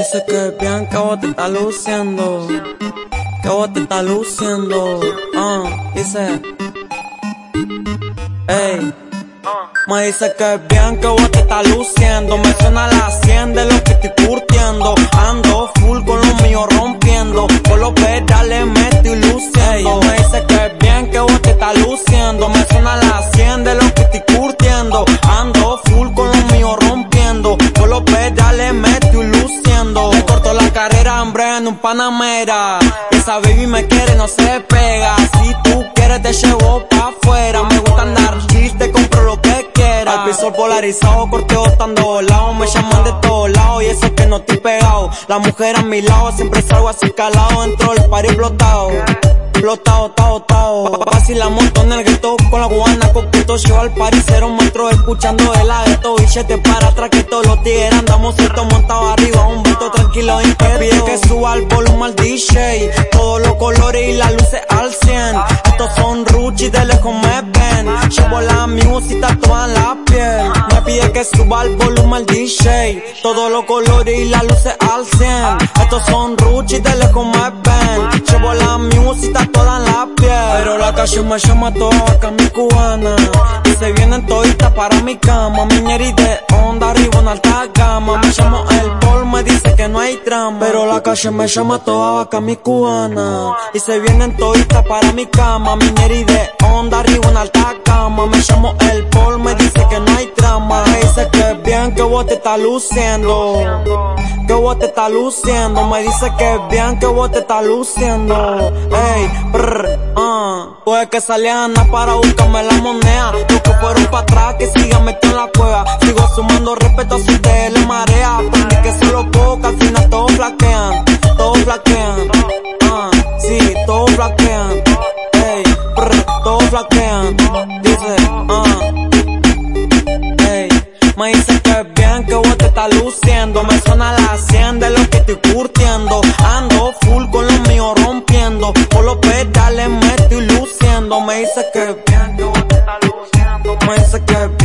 dice que que vos te estás luciendo, que vos te estás luciendo, ah, dice, ey. Me dice que bien que vos te estás luciendo. Me suena la 100 de lo que estoy curtiendo. Ando full con lo mío rompiendo. Por los pedales me estoy luciendo. Me dice que bien que vos te estás luciendo. Me suena la 100 de lo que estoy curtiendo. Ando full con lo mío rompiendo. Por los pedales me un panamera Esa baby me quiere no se pega Si tú quieres te llevo pa' afuera Me gusta andar chiste compro lo que al piso polarizado, corteo estando lados. Me llaman de todos lados y eso es que no estoy pegado. La mujer a mi lado, siempre salgo así calado. Dentro del party explotado. Explotado, tao, tao. Así la monto en el gueto con la guana coqueto. Llevo al party cero metros escuchando el agueto. Billete para atrás que todos los tigres andamos sueltos montados arriba. Tranquilo inquieto. Pide que suba el volumen al DJ. Todos los colores y las luces al 100. Estos son ruchis de lejos me ven. Llevo la música toda la piel. Me pide que suba el volumen al DJ. Todos los colores y las luces al 100. Estos son ruchis de lejos me ven. Llevo la música toda en la piel. Pero la calle me llama acá mi cubana. Se vienen toditas para mi cama. Miñeri de onda arriba en alta gama. Me llamo el Paul, me dice que no hay trama. Pero la calle me llama toda acá mi cubana. Y se vienen toditas para mi cama. Miñeri de onda arriba en alta gama. Me llamo el Paul, me dice que no hay trama. Me dice que es bien que vos te estás luciendo. Que vos te estás luciendo. Me dice que es bien que vos te estás luciendo. Ey, brr, ah. Puede que salían para buscarme la moneda. Los que fueron para atrás que sigan metiendo en la cueva. Sigo sumando respeto a su tele marea. Aprendí que solo poco, al final todos flaquean. Todos flaquean. Ah, sí, todos flaquean. Ey, brr, todos flaquean. Dice, ah. Ey, me dice que es bien que vos te estás luciendo. Me suena la 100 de lo que estoy curtiendo. Ando full con lo mío rompiendo. Me dice que es bien vos te estás